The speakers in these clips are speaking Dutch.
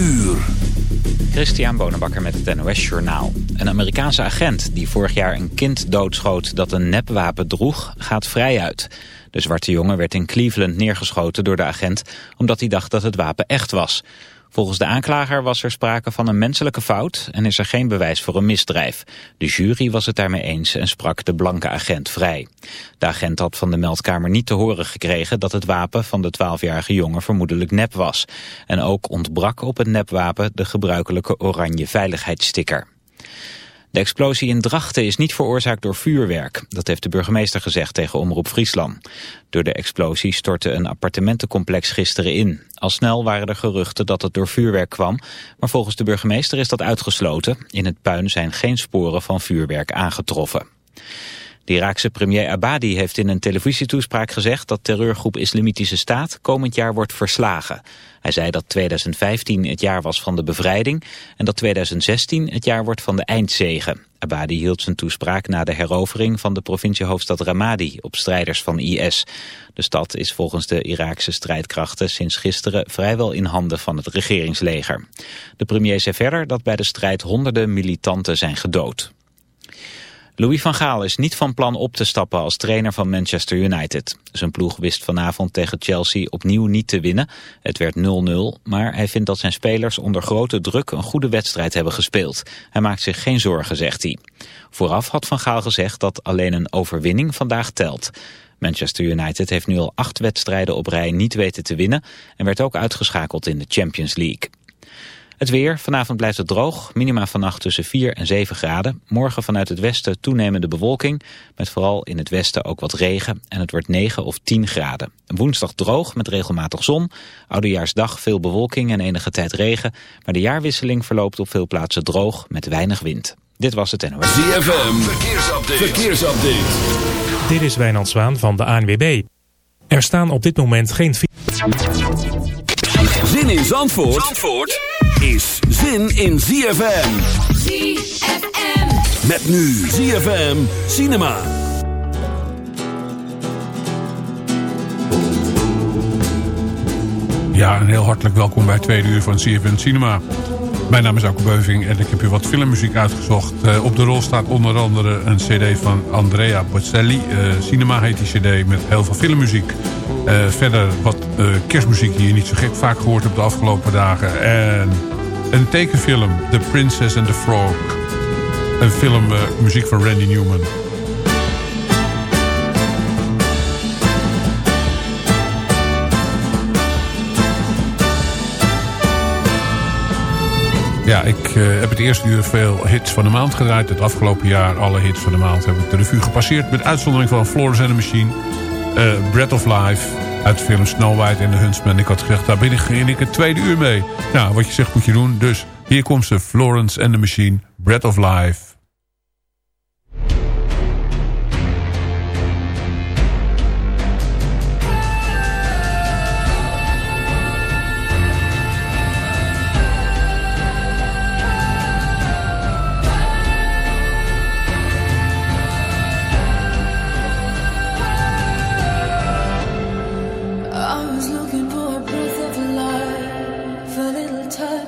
uur. Christian Bonenbakker met het NOS Journaal. Een Amerikaanse agent die vorig jaar een kind doodschoot dat een nepwapen droeg, gaat vrij uit. De zwarte jongen werd in Cleveland neergeschoten door de agent omdat hij dacht dat het wapen echt was. Volgens de aanklager was er sprake van een menselijke fout en is er geen bewijs voor een misdrijf. De jury was het daarmee eens en sprak de blanke agent vrij. De agent had van de meldkamer niet te horen gekregen dat het wapen van de 12-jarige jongen vermoedelijk nep was. En ook ontbrak op het nepwapen de gebruikelijke oranje veiligheidssticker. De explosie in Drachten is niet veroorzaakt door vuurwerk. Dat heeft de burgemeester gezegd tegen Omroep Friesland. Door de explosie stortte een appartementencomplex gisteren in. Al snel waren er geruchten dat het door vuurwerk kwam. Maar volgens de burgemeester is dat uitgesloten. In het puin zijn geen sporen van vuurwerk aangetroffen. De Iraakse premier Abadi heeft in een televisietoespraak gezegd dat terreurgroep Islamitische Staat komend jaar wordt verslagen. Hij zei dat 2015 het jaar was van de bevrijding en dat 2016 het jaar wordt van de eindzegen. Abadi hield zijn toespraak na de herovering van de provinciehoofdstad Ramadi op strijders van IS. De stad is volgens de Iraakse strijdkrachten sinds gisteren vrijwel in handen van het regeringsleger. De premier zei verder dat bij de strijd honderden militanten zijn gedood. Louis van Gaal is niet van plan op te stappen als trainer van Manchester United. Zijn ploeg wist vanavond tegen Chelsea opnieuw niet te winnen. Het werd 0-0, maar hij vindt dat zijn spelers onder grote druk een goede wedstrijd hebben gespeeld. Hij maakt zich geen zorgen, zegt hij. Vooraf had Van Gaal gezegd dat alleen een overwinning vandaag telt. Manchester United heeft nu al acht wedstrijden op rij niet weten te winnen... en werd ook uitgeschakeld in de Champions League. Het weer, vanavond blijft het droog, minima vannacht tussen 4 en 7 graden. Morgen vanuit het westen toenemende bewolking, met vooral in het westen ook wat regen. En het wordt 9 of 10 graden. Woensdag droog met regelmatig zon. Oudejaarsdag veel bewolking en enige tijd regen. Maar de jaarwisseling verloopt op veel plaatsen droog met weinig wind. Dit was het NOS. ZFM, verkeersupdate. verkeersupdate. Dit is Wijnand Zwaan van de ANWB. Er staan op dit moment geen... Zin in Zandvoort? Zandvoort? Is zin in ZFM. ZFM. Met nu ZFM Cinema. Ja, een heel hartelijk welkom bij het tweede uur van ZFM Cinema. Mijn naam is Alko Beuving en ik heb u wat filmmuziek uitgezocht. Uh, op de rol staat onder andere een cd van Andrea Bocelli. Uh, Cinema heet die cd met heel veel filmmuziek. Uh, verder wat kerstmuziek die je niet zo gek vaak gehoord hebt de afgelopen dagen. En een tekenfilm, The Princess and the Frog. Een film, muziek van Randy Newman. Ja, ik uh, heb het eerste uur veel hits van de maand gedraaid. Het afgelopen jaar alle hits van de maand heb ik de revue gepasseerd. Met uitzondering van Florence and the Machine. Uh, Breath of Life. Uit de film Snow White en the Huntsman. Ik had gezegd, daar ben ik het tweede uur mee. Nou, wat je zegt moet je doen. Dus hier komt ze, Florence and the Machine. Breath of Life.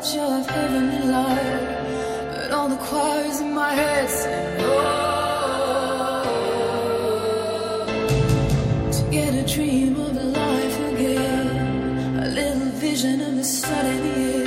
of heaven and light. But all the choirs in my head sing, oh. To get a dream of life again, a little vision of the sun in the air.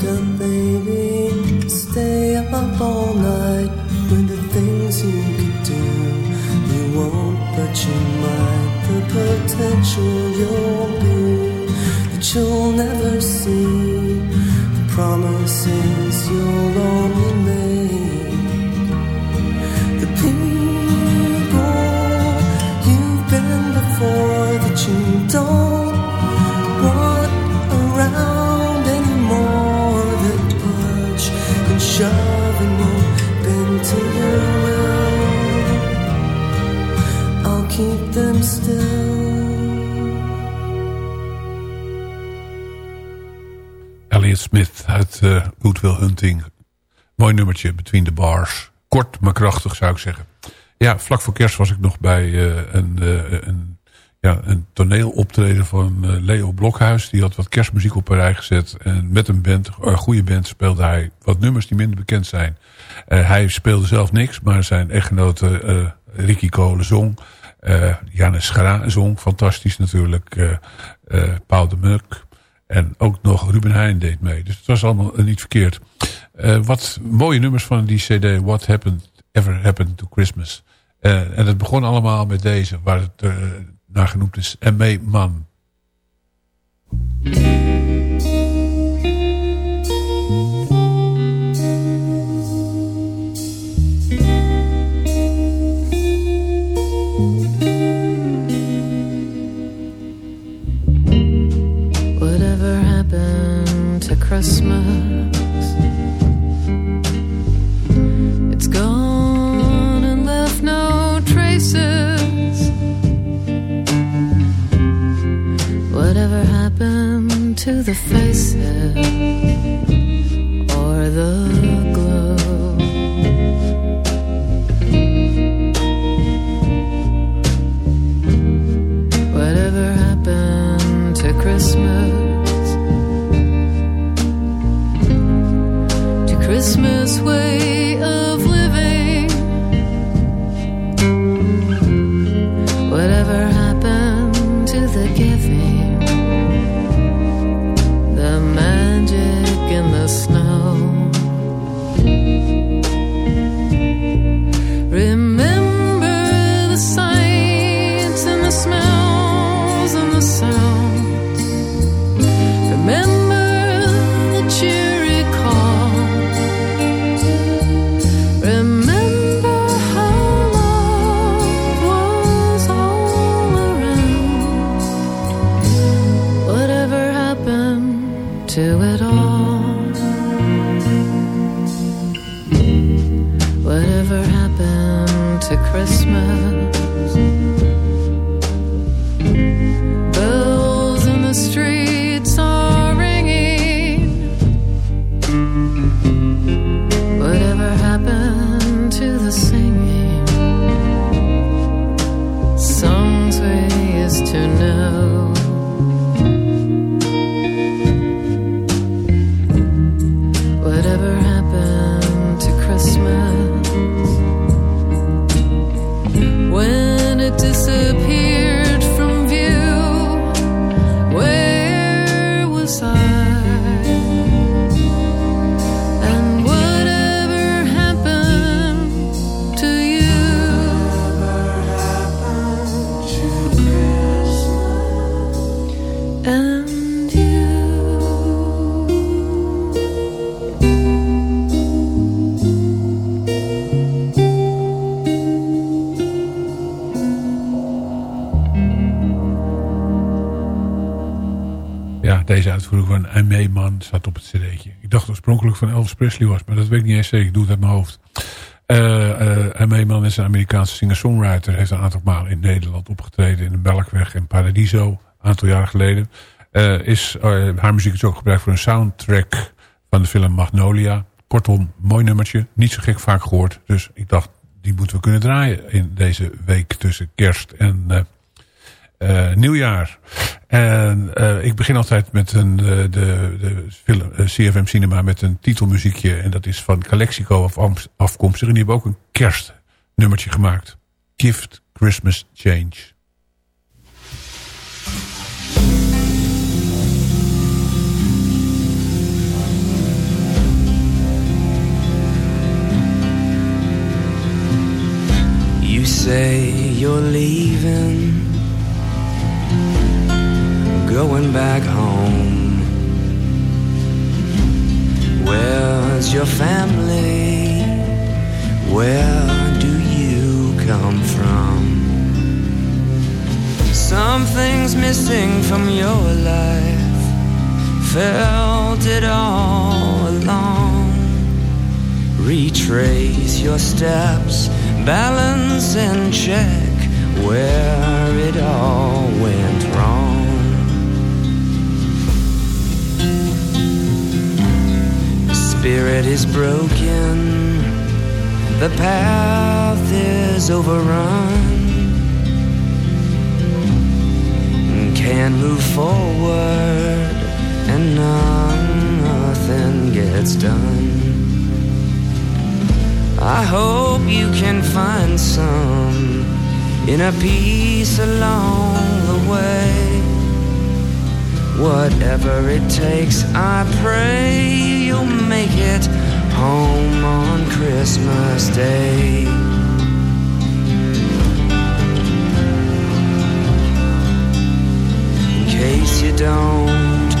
Done, baby. Stay up all night with the things you could do. You won't, but you might. The potential you'll be that you'll never see. The promises you'll only make. Them. Elliot Smith uit uh, Good Will Hunting. Mooi nummertje, Between the Bars. Kort, maar krachtig zou ik zeggen. Ja, vlak voor kerst was ik nog bij uh, een, uh, een, ja, een toneeloptreden van Leo Blokhuis. Die had wat kerstmuziek op een rij gezet. En met een band, een goede band, speelde hij wat nummers die minder bekend zijn. hij speelde zelf niks, maar zijn echtgenote Ricky Kolen zong. Jannes Schra zong, fantastisch natuurlijk. Paul de Muk, en ook nog Ruben Heijn deed mee. Dus het was allemaal niet verkeerd. Uh, wat mooie nummers van die cd. What Happened, Ever Happened to Christmas. Uh, en het begon allemaal met deze. Waar het uh, naar genoemd is. M.A. Man. Uitvoering van M.A. Man staat op het cd'tje. Ik dacht oorspronkelijk van Elvis Presley was, maar dat weet ik niet eens zeker. Ik doe het uit mijn hoofd. Uh, uh, is een Amerikaanse singer-songwriter. Heeft een aantal malen in Nederland opgetreden. In de Melkweg en Paradiso. Een aantal jaren geleden. Uh, is, haar muziek is ook gebruikt voor een soundtrack van de film Magnolia. Kortom, mooi nummertje. Niet zo gek vaak gehoord. Dus ik dacht, die moeten we kunnen draaien in deze week tussen kerst en eh, nieuwjaar. En eh, ik begin altijd met een, eh, de, de film, CFM Cinema met een titelmuziekje. En dat is van Calexico of afkomstig. En die hebben ook een kerstnummertje gemaakt. Gift Christmas Change. You say you're leaving going back home. Where's your family? Where do you come from? Something's missing from your life. Felt it all along. Retrace your steps, balance and check where it all went wrong. Spirit is broken, the path is overrun. Can't move forward, and nothing gets done. I hope you can find some inner peace along the way. Whatever it takes, I pray you'll make it home on Christmas Day. In case you don't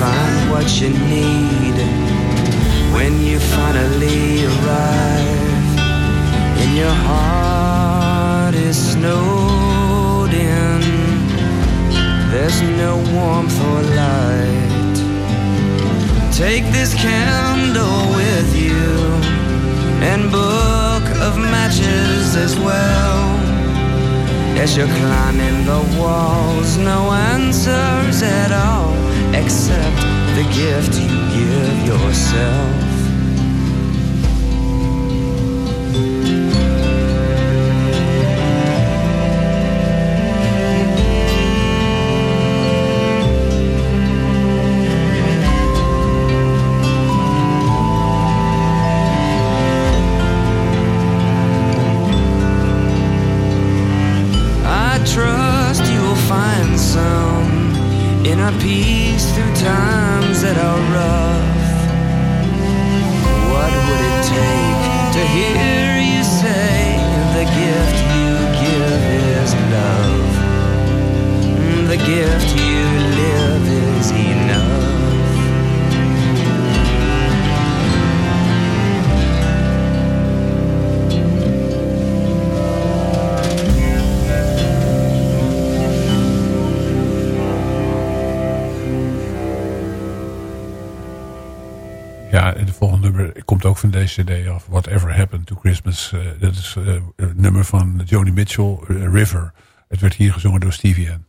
find what you need when you finally arrive and your heart is snowed in. There's no warmth or light. Take this candle with you and book of matches as well. As you're climbing the walls, no answers at all except the gift you give yourself. Cd af. Whatever Happened to Christmas. Eh, dat is eh, het nummer van Joni Mitchell, eh, River. Het werd hier gezongen door Stevie N.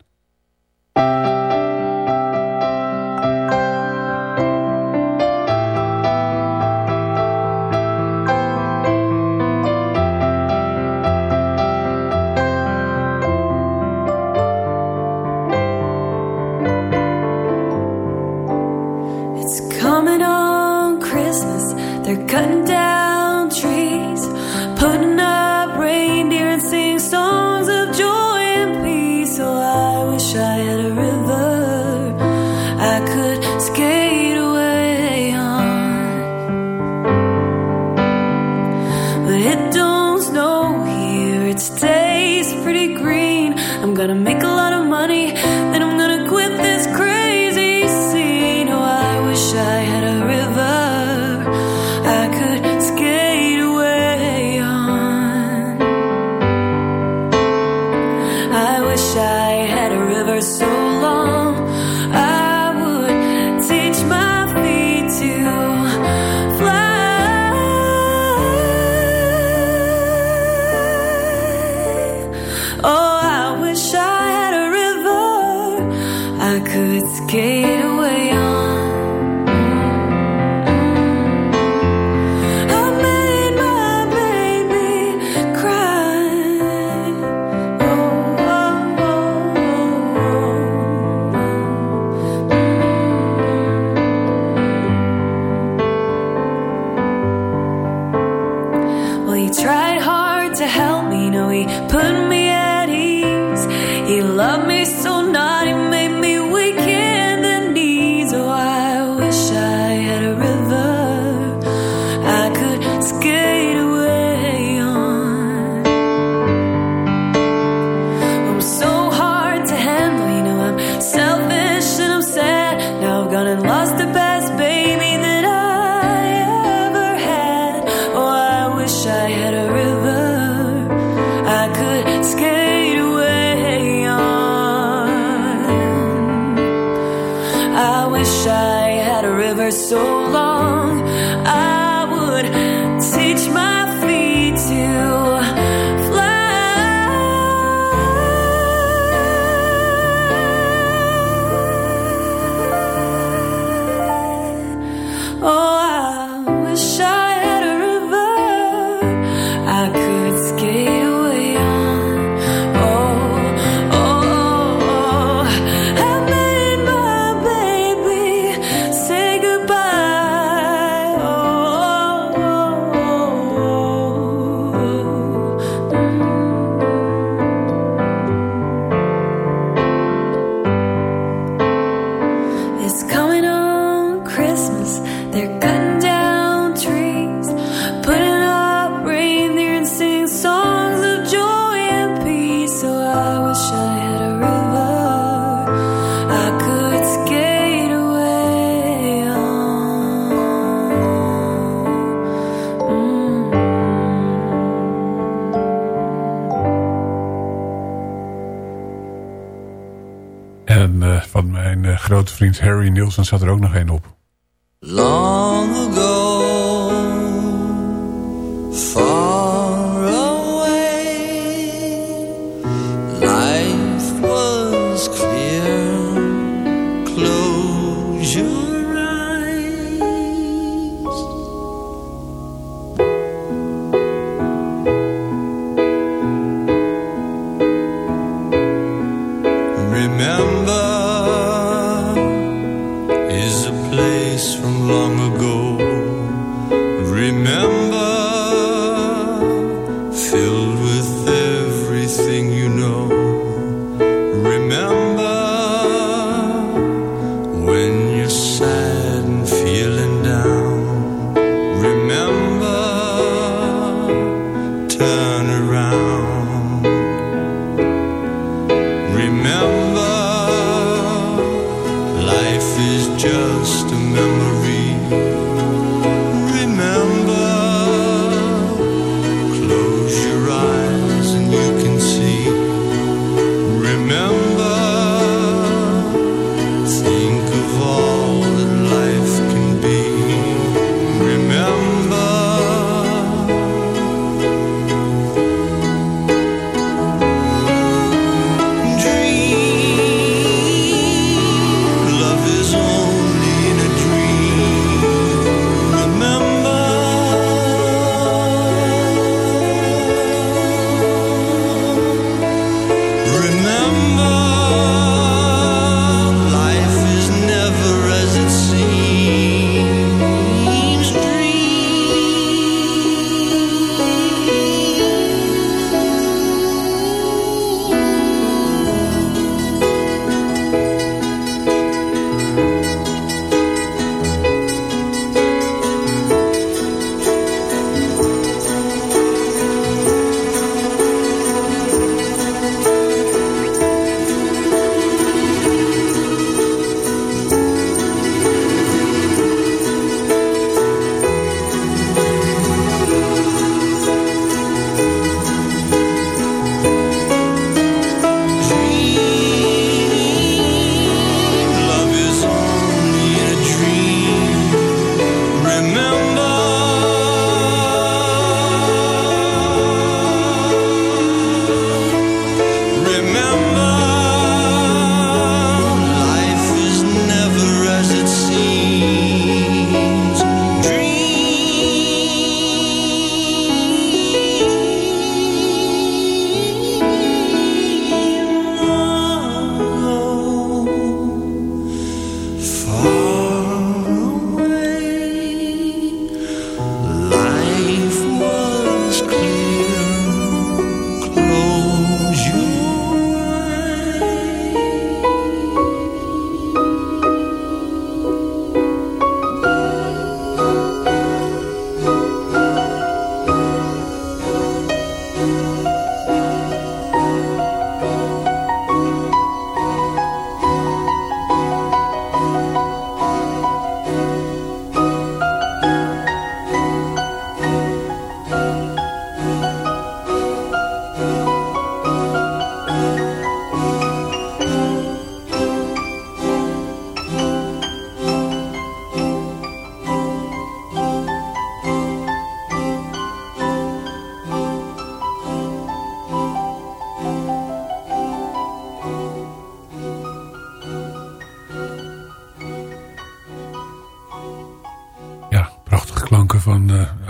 vriend Harry Nielsen zat er ook nog één op.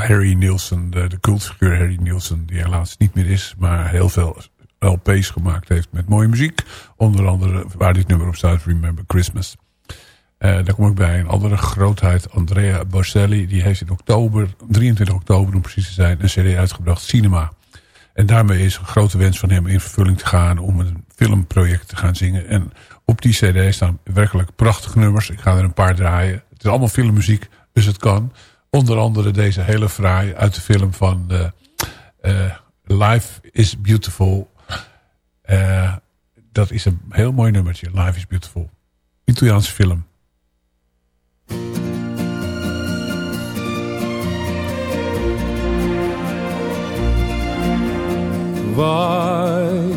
Harry Nielsen, de, de cultfiguur Harry Nielsen, die helaas niet meer is, maar heel veel LP's gemaakt heeft met mooie muziek. Onder andere waar dit nummer op staat, Remember Christmas. Uh, daar kom ik bij een andere grootheid, Andrea Bocelli. Die heeft in oktober, 23 oktober om precies te zijn, een cd uitgebracht, Cinema. En daarmee is een grote wens van hem in vervulling te gaan om een filmproject te gaan zingen. En op die cd staan werkelijk prachtige nummers. Ik ga er een paar draaien. Het is allemaal filmmuziek, dus het kan. Onder andere deze hele fraai uit de film van uh, uh, Life is Beautiful. Uh, dat is een heel mooi nummertje, Life is Beautiful. Italiaanse film. Vai,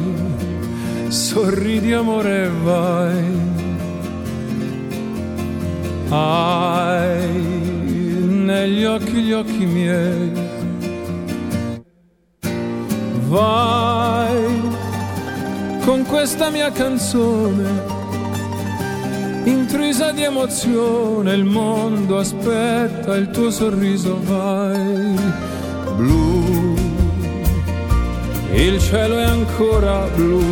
sorridi vai. Negli occhi gli occhi miei. Vai con questa mia canzone, intrisa di emozione, il mondo aspetta il tuo sorriso, vai. Blu il cielo è ancora blu.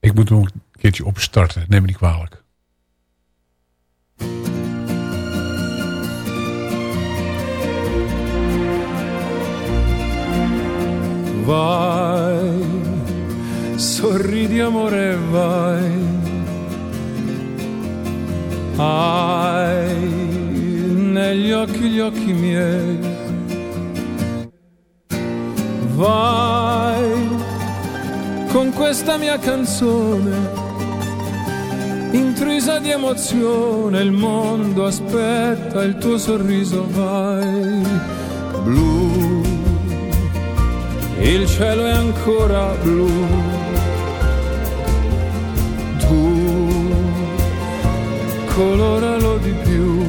Ik moet hem een keertje opstarten, neem me niet kwalijk. Vai, sorridi amore, vai. Hai negli occhi gli occhi miei. Vai con questa mia canzone, intrisa di emozione, il mondo aspetta il tuo sorriso, vai. Blu, il cielo è ancora blu. Tu coloralo di più.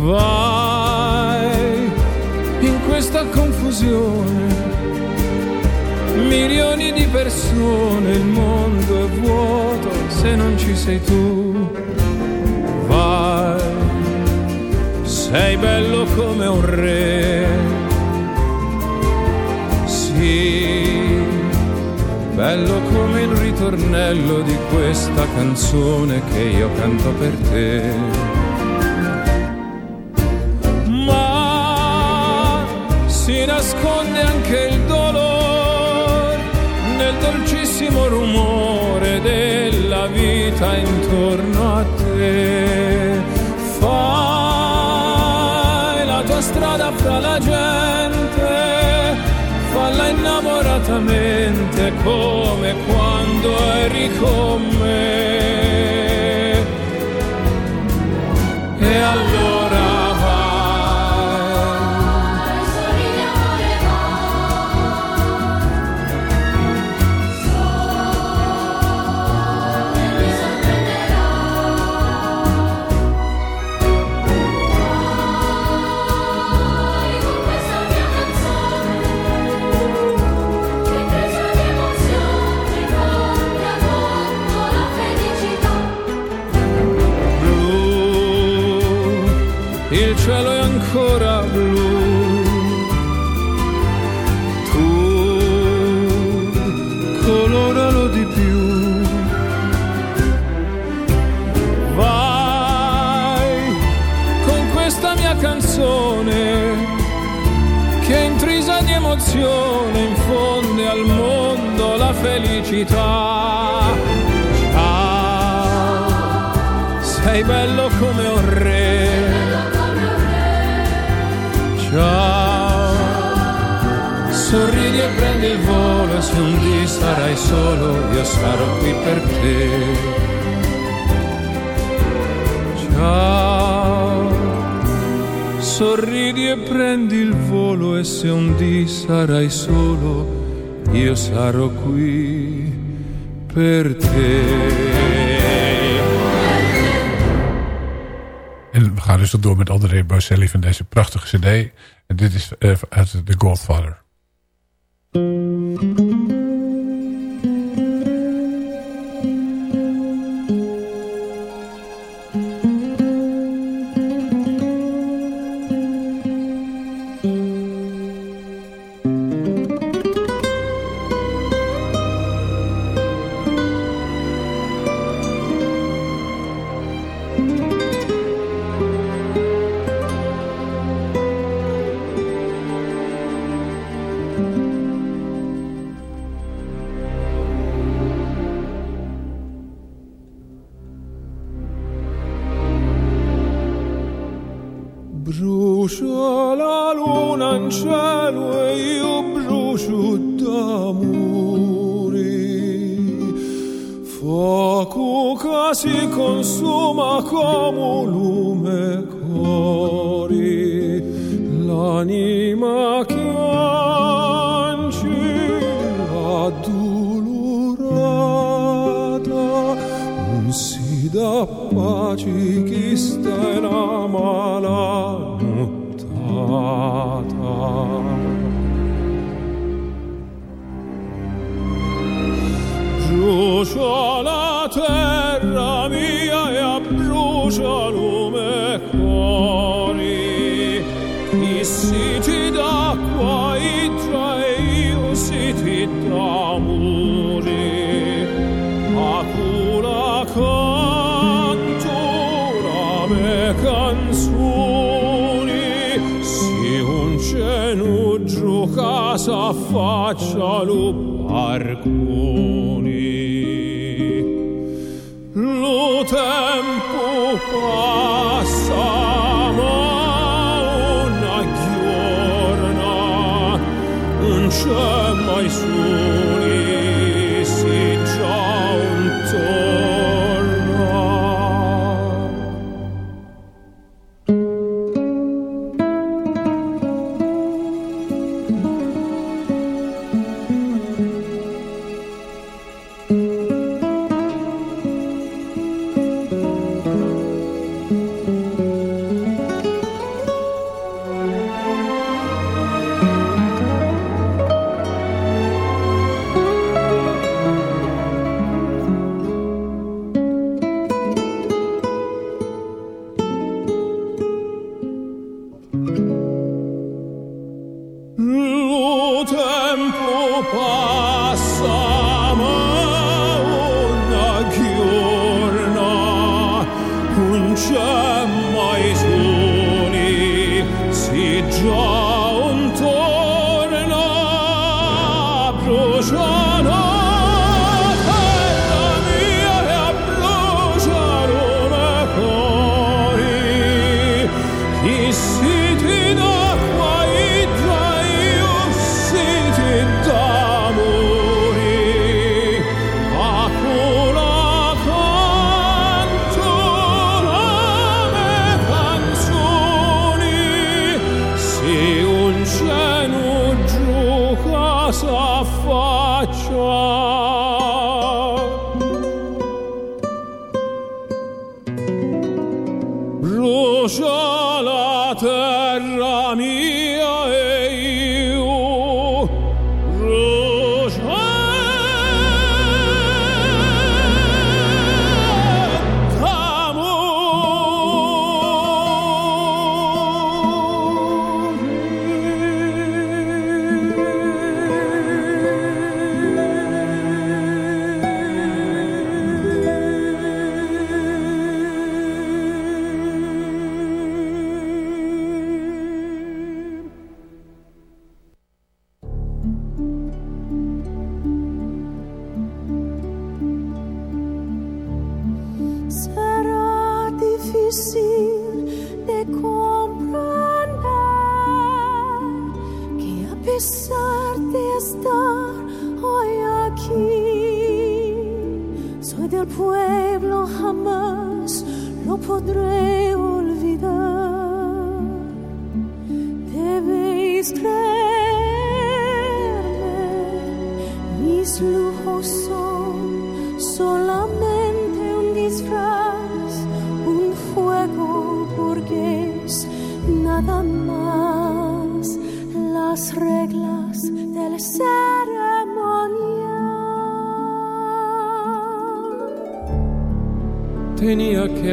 Vai in questa confusione, milioni di persone, il mondo è vuoto se non ci sei tu. Vai, sei bello come un re. Bello come il ritornello di questa canzone che io canto per te. si nasconde anche il dolore nel dolcissimo rumore della vita intorno a te. Fai la tua strada fra la gente, falla innamoratamente come quando eri con me. Felicità. Ciao, sei bello come un re ciao. Sorridi e prendi il volo se un dì sarai solo io sarò qui per te. Ciao. Sorridi e prendi il volo e se un dì sarai solo io sarò qui per te. En we gaan dus door met André Bocelli van deze prachtige cd. En dit is uh, uit The Godfather. casa faccia. Lo tempo passa, ma una giorna un cielo nós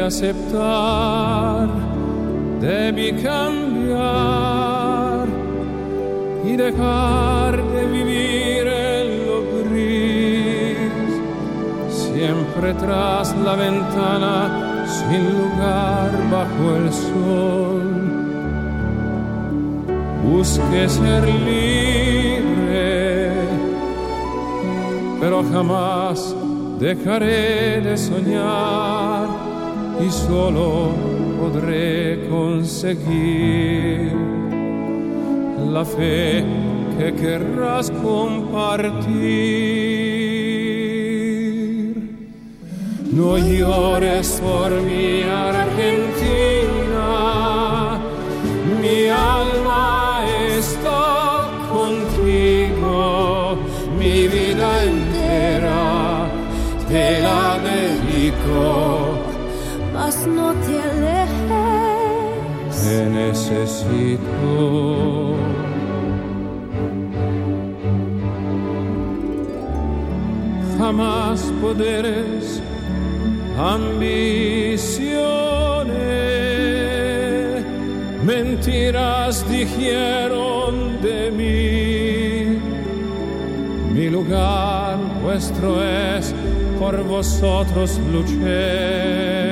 aceptar, debí cambiar y dejar de vivir en lo gris, siempre tras la ventana, sin lugar bajo el sol. Busqué ser libre, pero jamás dejaré de soñar y solo podré conseguir la fe que querrás compartir. No llores por mi Argentina, mi alma está contigo, mi vida entera te la dedico. No te alejes. Te necesito. Jamás poderes, ambiciones, mentiras dijeron de mí. Mi lugar vuestro es, por vosotros luché.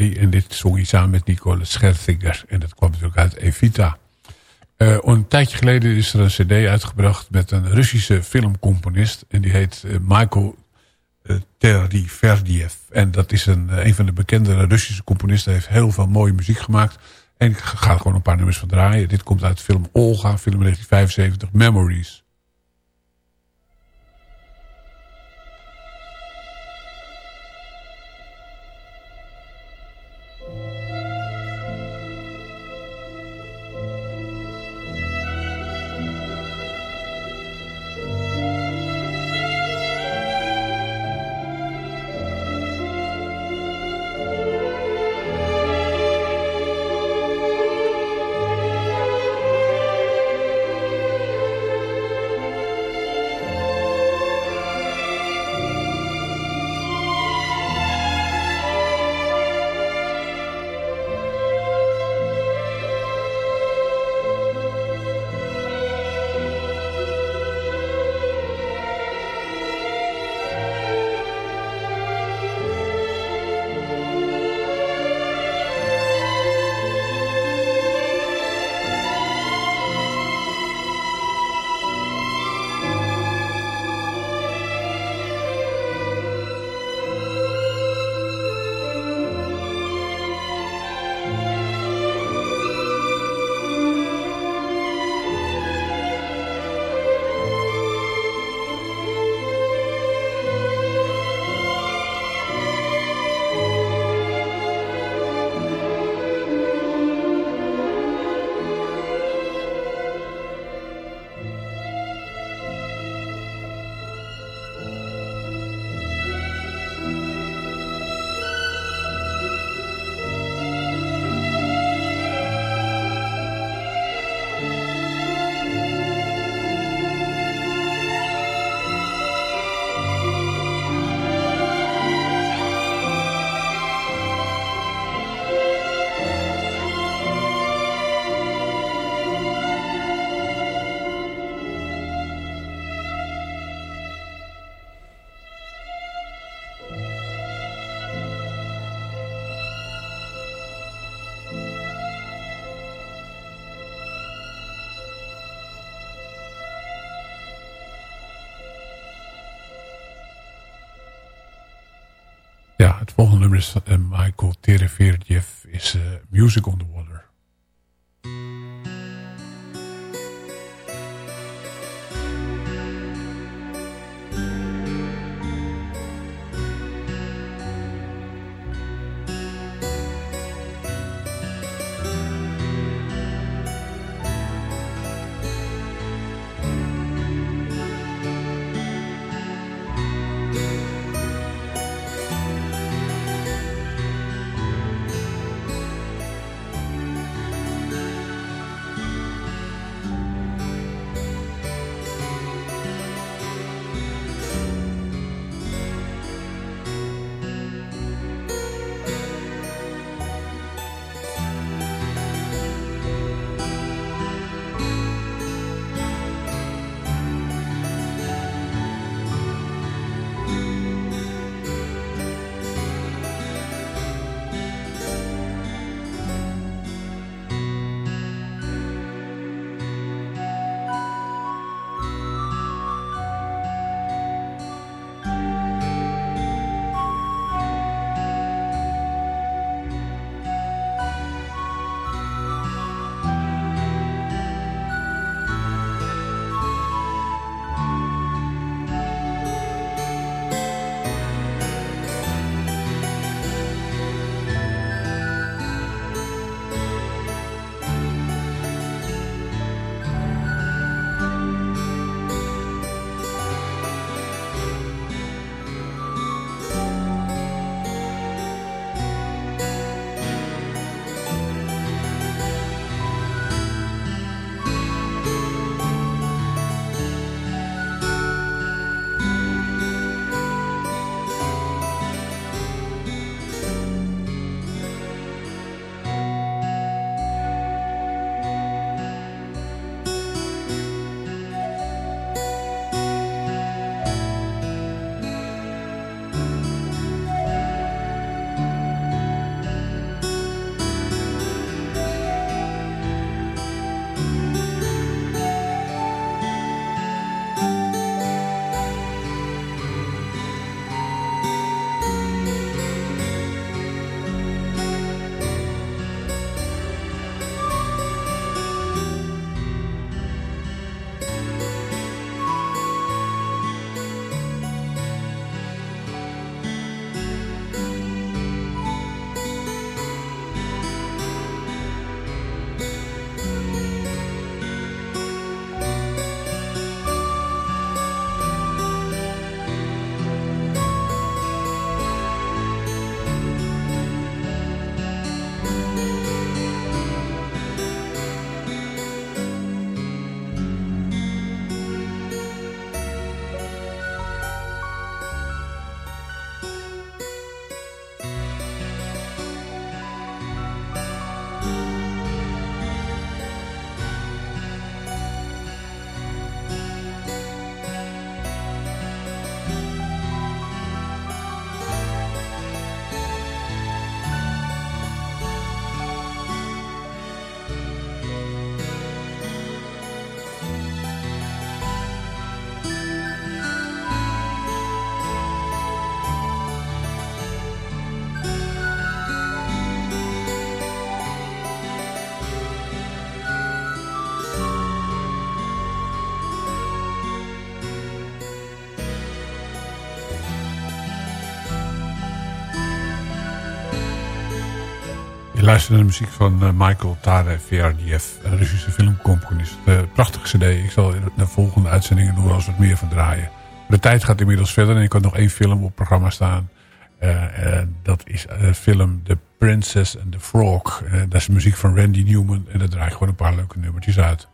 En dit zong hij samen met Nicole Scherzinger. En dat kwam natuurlijk uit Evita. Eh, een tijdje geleden is er een cd uitgebracht met een Russische filmcomponist. En die heet eh, Michael uh. En dat is een, een van de bekendere Russische componisten. Hij heeft heel veel mooie muziek gemaakt. En ik ga er gewoon een paar nummers van draaien. Dit komt uit de film Olga, film 1975, Memories. Volgende nummer is uh, Michael Tereferdjev is uh, Music on the Water. Luisteren naar de muziek van uh, Michael Tare Verdiev, een Russische filmcomponist. Uh, prachtige cd. Ik zal in de volgende uitzendingen nog wel eens wat meer van draaien. De tijd gaat inmiddels verder en ik had nog één film op het programma staan. Uh, dat is de film The Princess and the Frog. dat is de muziek van Randy Newman en daar draai ik gewoon een paar leuke nummertjes uit.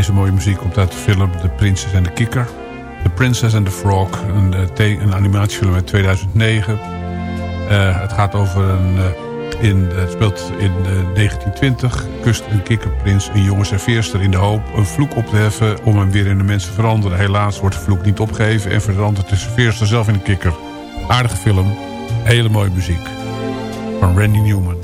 Deze mooie muziek komt uit de film The Princess and the Kikker. The Princess and the Frog, een, eh, een animatiefilm uit 2009. Uh, het gaat over een... Uh, in, het speelt in 1920. Kust een kikkerprins een jonge serveerster in de hoop een vloek op te heffen... om hem weer in de mensen te veranderen. Helaas wordt de vloek niet opgegeven en verandert de serveerster zelf in een kikker. Aardige film, hele mooie muziek. Van Randy Newman.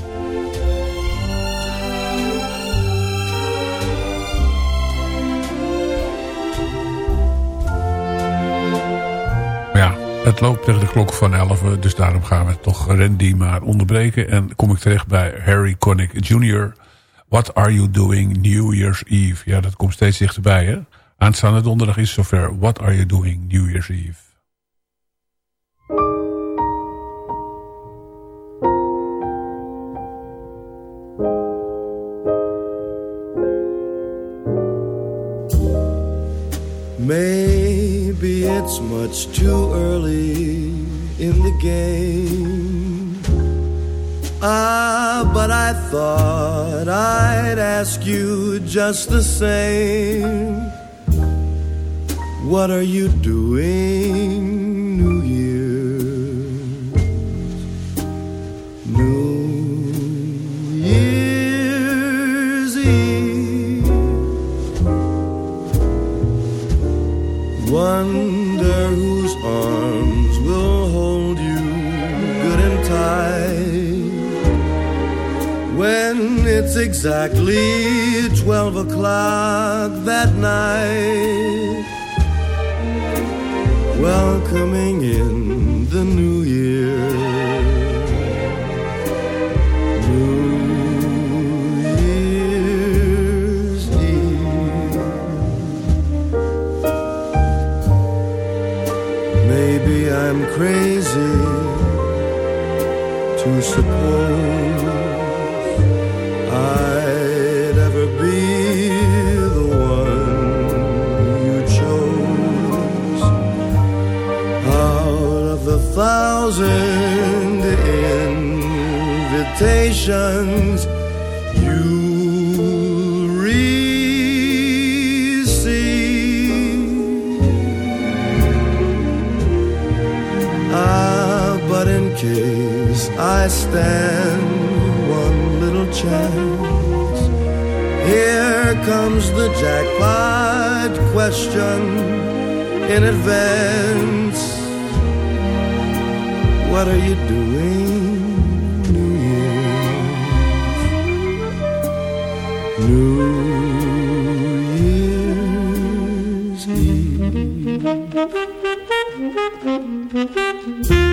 Het loopt tegen de klok van 11, dus daarom gaan we toch Randy maar onderbreken. En kom ik terecht bij Harry Connick Jr. What are you doing New Year's Eve? Ja, dat komt steeds dichterbij, hè? Aanstaande donderdag is zover. What are you doing New Year's Eve? Maybe it's much too early in the game. Ah, but I thought I'd ask you just the same. What are you doing, New Year's? New Year's Eve. Wonder when it's exactly twelve o'clock that night. Welcoming in the new year. New Year's Eve. Maybe I'm crazy to suppose thousand invitations you receive. Ah, but in case I stand one little chance, here comes the jackpot question in advance. What are you doing, New Year's? New Year's Eve.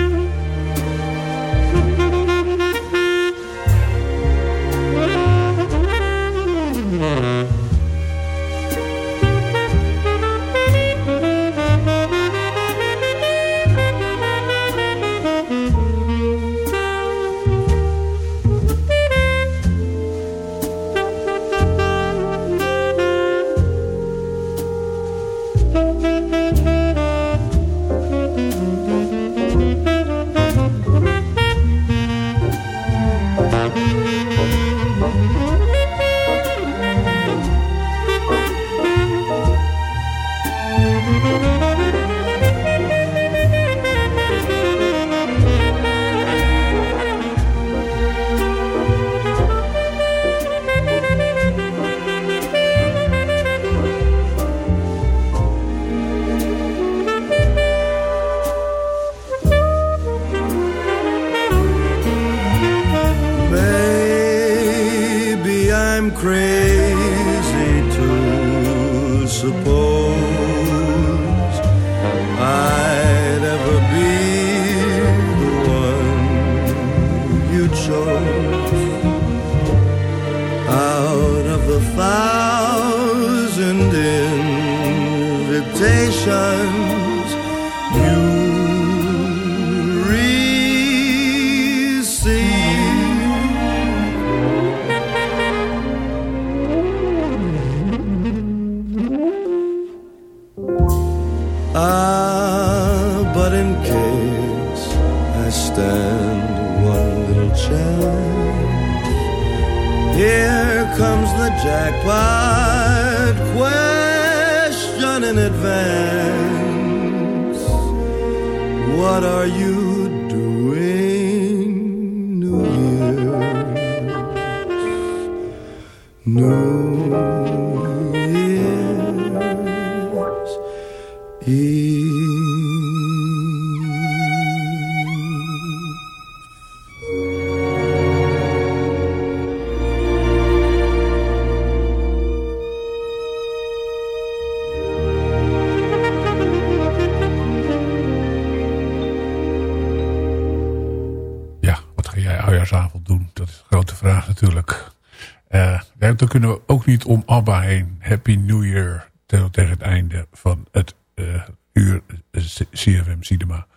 ABBA heen. Happy New Year tegen het einde van het uh, uur uh, CFM Cinema.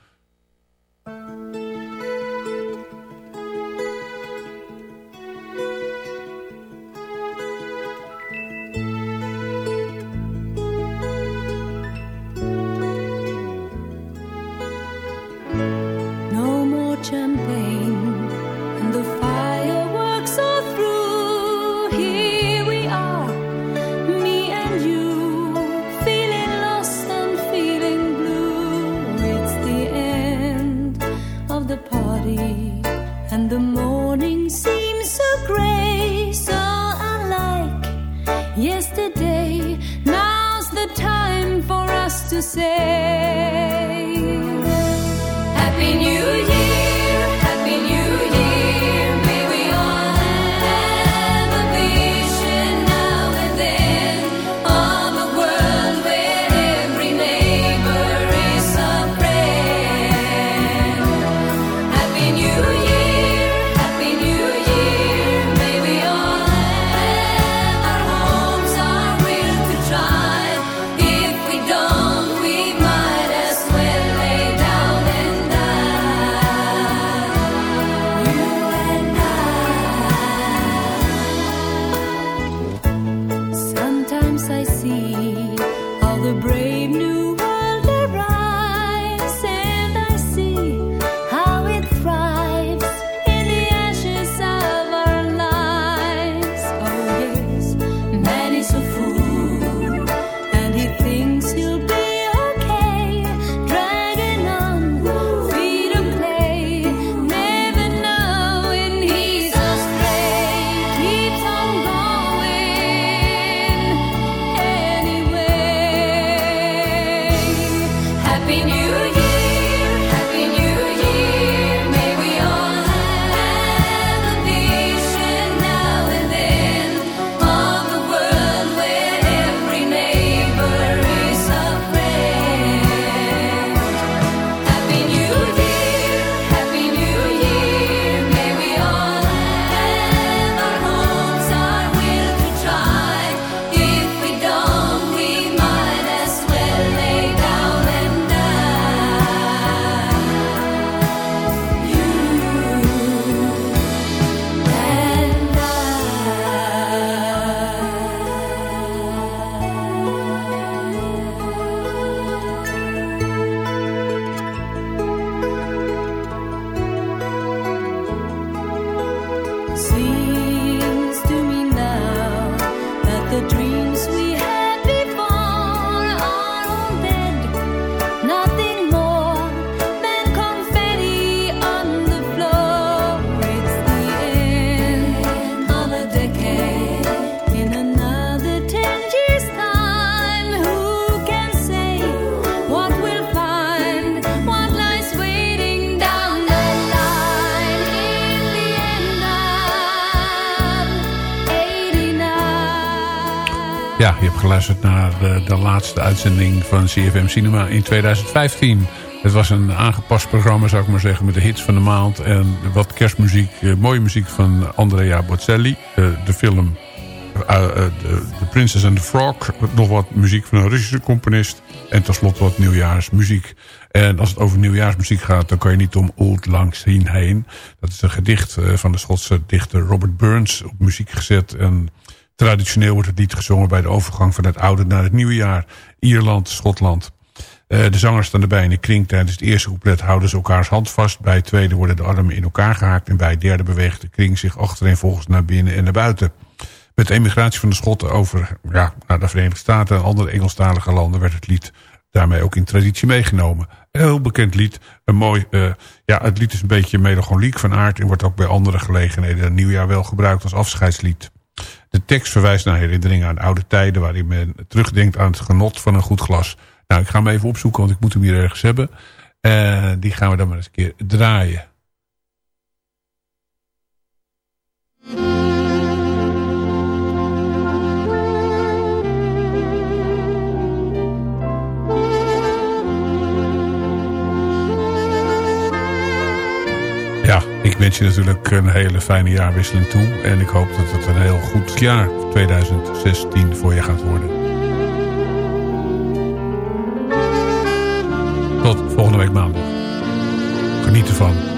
Geluisterd naar de, de, laatste uitzending van CFM Cinema in 2015. Het was een aangepast programma, zou ik maar zeggen, met de hits van de maand... en wat kerstmuziek, eh, mooie muziek van Andrea Bocelli. Eh, de film The Princess and the Frog. Nog wat muziek van een Russische componist. En tenslotte wat nieuwjaarsmuziek. En als het over nieuwjaarsmuziek gaat, dan kan je niet om Old Lang Syne heen. Dat is een gedicht van de Schotse dichter Robert Burns op muziek gezet... En Traditioneel wordt het lied gezongen bij de overgang van het oude naar het nieuwe jaar. Ierland, Schotland. Uh, de zangers staan erbij in de kring. Tijdens het eerste couplet houden ze elkaars hand vast. Bij het tweede worden de armen in elkaar gehaakt. En bij het derde beweegt de kring zich achtereenvolgens naar binnen en naar buiten. Met de emigratie van de Schotten over ja, naar de Verenigde Staten en andere Engelstalige landen werd het lied daarmee ook in traditie meegenomen. Een heel bekend lied. Een mooi, uh, ja, het lied is een beetje melancholiek van aard en wordt ook bij andere gelegenheden een nieuwjaar wel gebruikt als afscheidslied. De tekst verwijst naar herinneringen aan oude tijden waarin men terugdenkt aan het genot van een goed glas. Nou, ik ga hem even opzoeken, want ik moet hem hier ergens hebben. Uh, die gaan we dan maar eens een keer draaien. Ja, ik wens je natuurlijk een hele fijne jaarwisseling toe. En ik hoop dat het een heel goed jaar 2016 voor je gaat worden. Tot volgende week maandag. Geniet ervan.